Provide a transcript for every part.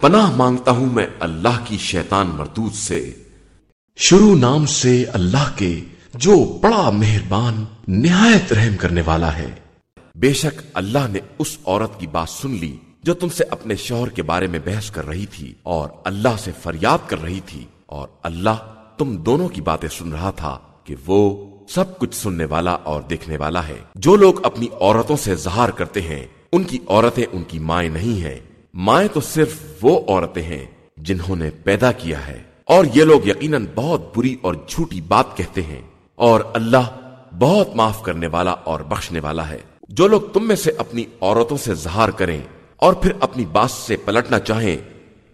پناہ مانگتا ہوں میں اللہ کی شیطان مردود سے۔ شروع نام سے اللہ کے جو بڑا مہربان، نہایت رحم کرنے والا ہے۔ بے شک اللہ نے اس عورت کی بات سن لی جو تم سے اپنے شوہر کے بارے میں بحث کر رہی تھی اور اللہ سے فریاد کر رہی تھی اور اللہ تم دونوں کی باتیں سن رہا تھا کہ وہ سب کچھ سننے والا اور دیکھنے والا ہے۔ جو لوگ اپنی عورتوں سے اظہار کرتے ہیں، ان کی عورتیں ان کی مائیں نہیں ہیں۔ مائیں تو صرف وہ عورتیں ہیں جنہوں نے پیدا کیا ہے۔ اور یہ لوگ یقیناً بہت بری اور جھوٹی بات کہتے ہیں۔ اور اللہ بہت معاف کرنے والا اور بخشنے والا ہے۔ جو لوگ تم میں سے اپنی عورتوں سے اظہار کریں اور پھر اپنی بات سے پلٹنا چاہیں،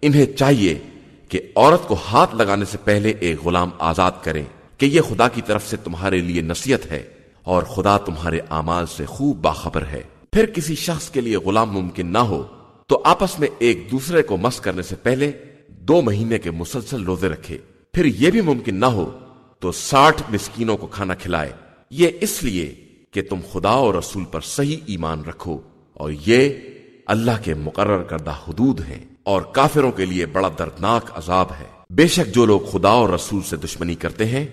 انہیں چاہیے کہ عورت کو ہاتھ لگانے سے پہلے ایک غلام آزاد کریں کہ یہ خدا کی طرف سے تمہارے لیے نصیحت ہے اور خدا تمہارے اعمال سے خوب باخبر ہے۔ پھر کسی شخص کے لیے غلام ممکن نہ ہو۔ تو آپس میں ایک دوسرے کو مس کرنے سے پہلے دو مہینے کے مسلسل روزے رکھے۔ پھر یہ بھی ممکن نہ ہو تو ساٹھ مسکینوں کو کھانا کھلائے۔ یہ اس لیے کہ تم خدا اور رسول پر صحیح ایمان رکھو۔ اور یہ اللہ کے مقرر کردہ حدود ہیں اور کافروں کے لیے بڑا دردناک عذاب ہے۔ بے شک جو لوگ خدا اور رسول سے دشمنی کرتے ہیں،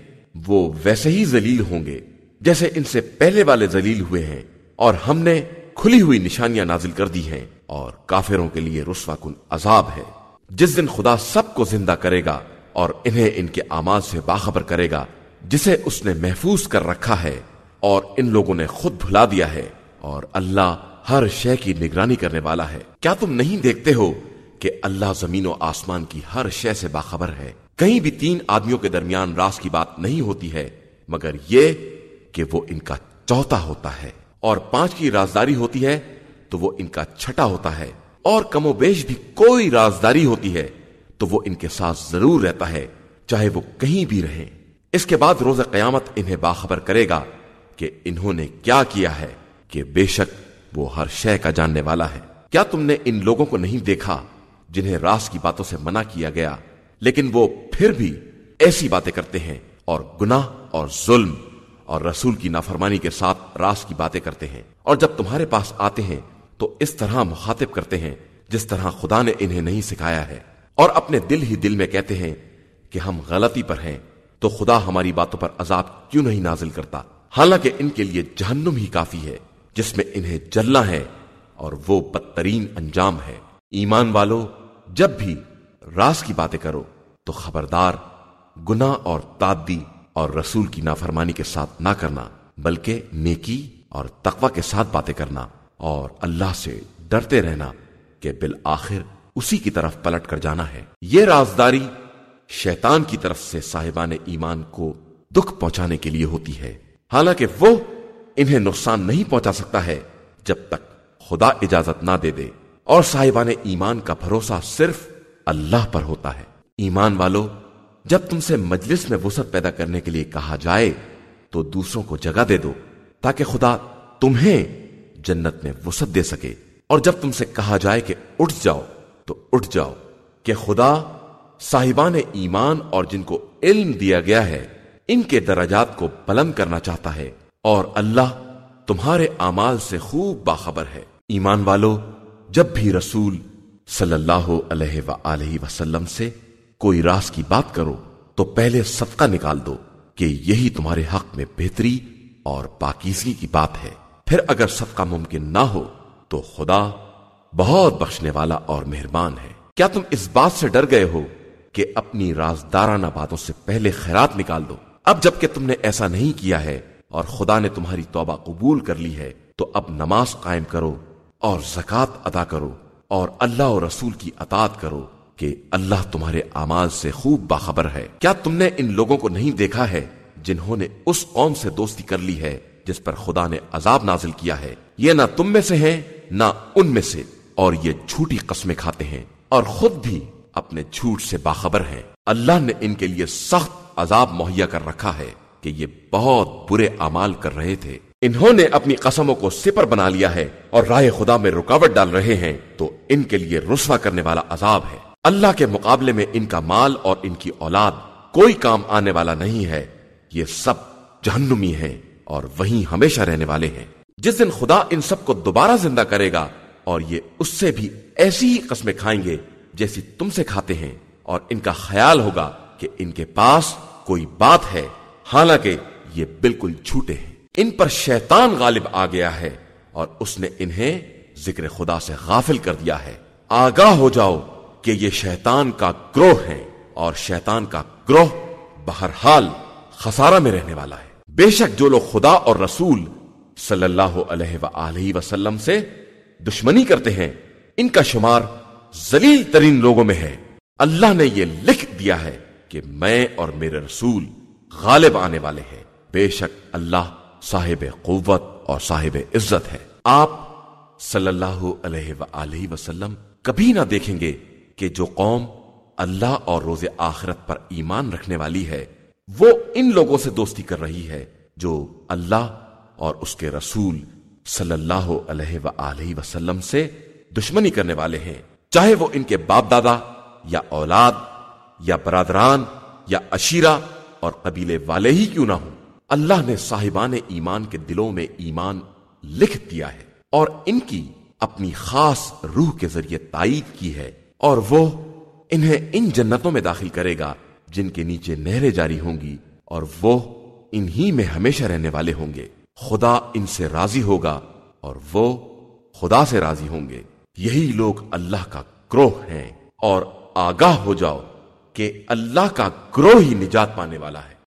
وہ ویسے ہی ذلیل ہوں گے، جیسے ان سے پہلے والے ذلیل ہوئے ہیں۔ اور ہم نے کھلی ہوئی نشانیاں نازل کر دی ہیں اور کافروں کے لیے رسوا کن عذاب ہے۔ جس دن خدا سب کو زندہ کرے گا اور انہیں ان کے آماز سے باخبر کرے گا، جسے اس نے محفوظ کر رکھا ہے اور ان لوگوں نے خود بھلا دیا ہے اور اللہ ہر شے کی نگرانی کرنے والا ہے۔ کیا تم نہیں دیکھتے ہو کہ اللہ زمین و آسمان کی ہر شے سے باخبر ہے؟ کہیں بھی تین آدمیوں کے درمیان راز کی بات نہیں ہوتی ہے، مگر یہ کہ وہ ان کا چوتھا ہوتا ہے۔ اور پانچ کی رازداری ہوتی ہے تو وہ ان کا چھٹا ہوتا ہے۔ اور کم و بیش بھی کوئی رازداری ہوتی ہے تو وہ ان کے ساتھ ضرور رہتا ہے، چاہے وہ کہیں بھی رہیں۔ اس کے بعد روز قیامت انہیں باخبر کرے گا کہ انہوں نے کیا کیا ہے کہ بے شک وہ ہر شے کا جاننے والا ہے۔ کیا تم نے ان لوگوں کو نہیں دیکھا جنہیں راس کی باتوں سے منع کیا گیا؟ لیکن وہ پھر بھی ایسی باتیں کرتے ہیں اور گناہ اور ظلم اور رسول کی نافرمانی کے ساتھ راس کی باتیں کرتے ہیں۔ اور جب تمہارے پاس آتے ہیں، تو اس طرح مخاطب کرتے ہیں جس طرح خدا نے انہیں نہیں سکھایا ہے۔ اور اپنے دل ہی دل میں کہتے ہیں کہ ہم غلطی پر ہیں، تو خدا ہماری باتوں پر عذاب کیوں نہیں نازل کرتا؟ حالانکہ ان کے لیے جہنم ہی کافی ہے، جس میں انہیں جلنا ہے اور وہ بدترین انجام ہے۔ ایمان والو، جب بھی راز کی باتیں کرو، تو خبردار گنا اور تادی اور رسول کی نافرمانی کے ساتھ نہ کرنا، بلکہ نیکی اور تقوی کے ساتھ باتیں کرنا اور اللہ سے ڈرتے رہنا کہ بالآخر اسی کی طرف پلٹ کر جانا ہے۔ یہ رازداری شیطان کی طرف سے صاحبان ایمان کو دکھ پہنچانے کے لیے ہوتی ہے۔ حالانکہ وہ انہیں نقصان نہیں پہنچا سکتا ہے جب تک خدا اجازت نہ دے دے اور صاحبان ایمان کا بھروسہ صرف اللہ پر ہوتا ہے۔ ایمان والو جب تم سے مجلس میں وسط پیدا کرنے کے لیے کہا جائے، تو دوسروں کو جگہ دے دو، تاکہ خدا تمہیں جنت میں وسط دے سکے۔ اور جب تم سے کہا جائے کہ اٹھ جاؤ، تو اٹھ جاؤ کہ خدا صاحبان ایمان اور جن کو علم دیا گیا ہے، ان کے درجات کو بلند کرنا چاہتا ہے۔ اور اللہ تمہارے اعمال سے خوب باخبر ہے۔ ایمان والو، جب بھی رسول صلی اللہ علیہ وآلہ وسلم سے کوئی راز کی بات کرو تو پہلے صدقہ نکال دو کہ یہی تمہارے حق میں بہتری اور پاکیزگی کی بات ہے۔ پھر اگر صدقہ ممکن نہ ہو تو خدا بہت بخشنے والا اور مہربان ہے۔ کیا تم اس بات سے ڈر گئے ہو کہ اپنی رازدارانہ باتوں سے پہلے خیرات نکال دو؟ اب جبکہ تم نے ایسا نہیں کیا ہے اور خدا نے تمہاری توبہ قبول کر لی ہے تو اب نماز قائم کرو اور زکات ادا کرو اور اللہ اور رسول کی اطاعت کرو۔ کہ اللہ تمہارے اعمال سے خوب باخبر ہے۔ کیا تم نے ان لوگوں کو نہیں دیکھا ہے جنہوں نے اس قوم سے دوستی کر لی ہے جس پر خدا نے عذاب نازل کیا ہے؟ یہ نہ تم میں سے ہیں، نہ ان میں سے۔ اور یہ جھوٹی قسمیں کھاتے ہیں اور خود بھی اپنے جھوٹ سے باخبر ہیں۔ اللہ نے ان کے لیے سخت عذاب مہیا کر رکھا ہے کہ یہ بہت برے اعمال کر رہے تھے۔ انہوں نے اپنی قسموں کو سپر بنا لیا ہے اور رائے خدا میں رکاوٹ ڈال رہے ہیں۔ تو ان کے لیے رسوا کرنے والا عذاب ہے۔ اللہ کے مقابلے میں ان کا مال اور ان کی اولاد کوئی کام آنے والا نہیں ہے، یہ سب جہنمی ہیں اور وہیں ہمیشہ رہنے والے ہیں۔ جس دن خدا ان سب کو دوبارہ زندہ کرے گا اور یہ اس سے بھی ایسی ہی قسمیں کھائیں گے جیسی تم سے کھاتے ہیں اور ان کا خیال ہوگا کہ ان کے پاس کوئی بات ہے۔ حالانکہ یہ بالکل جھوٹے ہیں۔ ان پر شیطان غالب آ گیا ہے اور اس نے انہیں ذکر خدا سے غافل کر دیا ہے۔ آگاہ ہو جاؤ۔ کہ یہ شیطان کا گروہ ہے اور شیطان کا گروہ بہرحال خسارہ میں رہنے والا ہے۔ بے شک جو لوگ خدا اور رسول صلی اللہ علیہ وآلہ وسلم سے دشمنی کرتے ہیں، ان کا شمار ذلیل ترین لوگوں میں ہے۔ اللہ نے یہ لکھ دیا ہے کہ میں اور میرے رسول غالب آنے والے ہیں۔ بے شک اللہ صاحب قوت اور صاحب عزت ہے۔ آپ صلی اللہ علیہ وآلہ وسلم کبھی نہ دیکھیں گے کہ جو قوم اللہ اور روز آخرت پر ایمان رکھنے والی ہے، وہ ان لوگوں سے دوستی کر رہی ہے جو اللہ اور اس کے رسول صلی اللہ علیہ وآلہ وسلم سے دشمنی کرنے والے ہیں۔ چاہے وہ ان کے باپ دادا یا اولاد یا برادران یا اشیرہ اور قبیلے والے ہی کیوں نہ ہوں۔ اللہ نے صاحبان ایمان کے دلوں میں ایمان لکھ دیا ہے اور ان کی اپنی خاص روح کے ذریعے تائید کی ہے۔ اور وہ انہیں ان جنتوں میں داخل کرے گا، جن کے نیچے نہریں جاری ہوں گی، اور وہ انہی میں ہمیشہ رہنے والے ہوں گے۔ خدا ان سے راضی ہوگا، اور وہ خدا سے راضی ہوں گے۔ یہی لوگ اللہ کا گروہ ہیں۔ اور آگاہ ہو جاؤ کہ اللہ کا گروہ ہی نجات پانے والا ہے۔